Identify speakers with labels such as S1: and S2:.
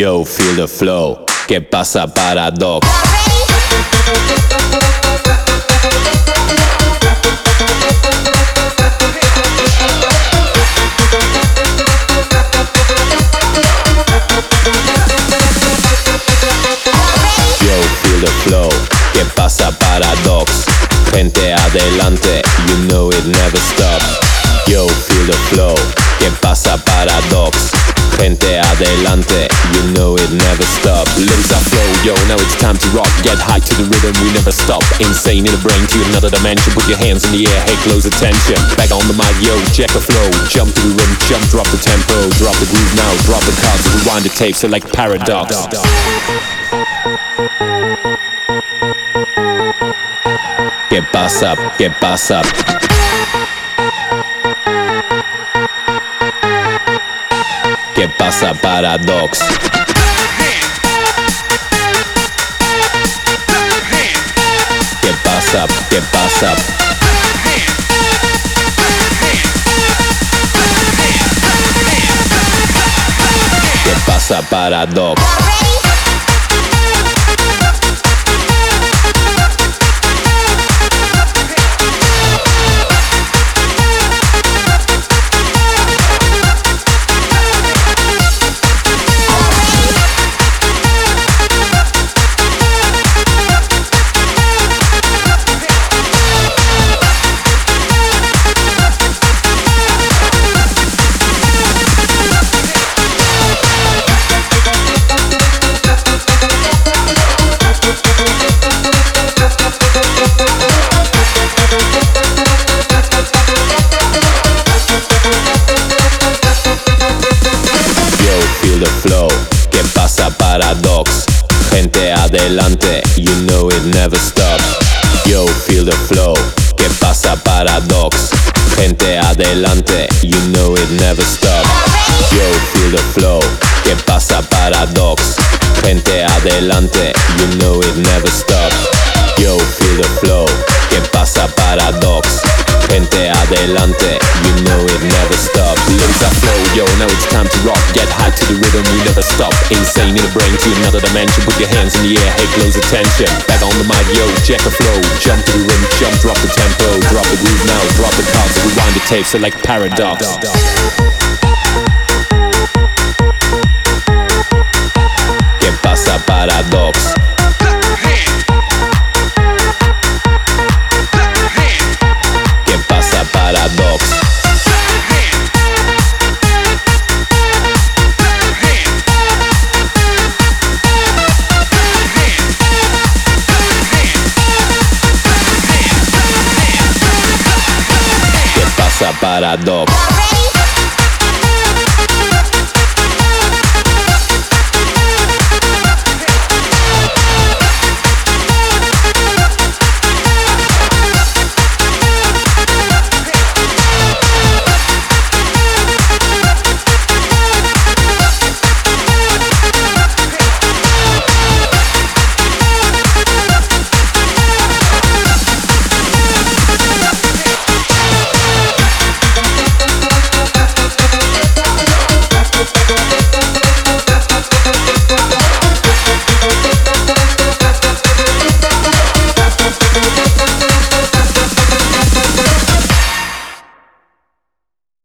S1: Yo, feel the flow. ¿Qué pasa, Paradox? Yo, feel the flow. ¿Qué pasa, Paradox? Gente adelante, you know it never stops. Yo, feel the flow. ¿Qué pasa, Paradox? Gente adelante, you know it never stops. Limbs are flow, yo, now it's time to rock. Get high to the rhythm, we never stop. Insane in the brain to another dimension. Put your hands in the air, hey, close attention. Back on the mic, yo, check the flow. Jump to the rhythm, jump, drop the tempo. Drop the groove now, drop the cards. Rewind the tape, select paradox. ¿Qué pasa? ¿Qué pasa? Pasa, Paradox? ¿Qué pasa? ¿Qué pasa? ¿Qué pasa, Paradox? The flow. ¿Qué pasa, Paradox? Gente adelante, you know it never stops. Yo, feel the flow. ¿Qué pasa, Paradox? Gente adelante, you know it never stops. Yo, feel the flow. ¿Qué pasa, Paradox? Gente adelante, you know it never stops. Yo, feel the flow. ¿Qué pasa, Paradox? Gente adelante, you yo, now it's time to rock. Get high to the rhythm, we never stop. Insane in the brain to another dimension. Put your hands in the air, hey, close attention. Back on the mic, yo, check the flow. Jump to the rhythm, jump, drop the tempo. Drop the groove now, drop the cards. Rewind the tape, select paradox. ¿Qué pasa, Paradox? ¿Qué pasa, Paradox?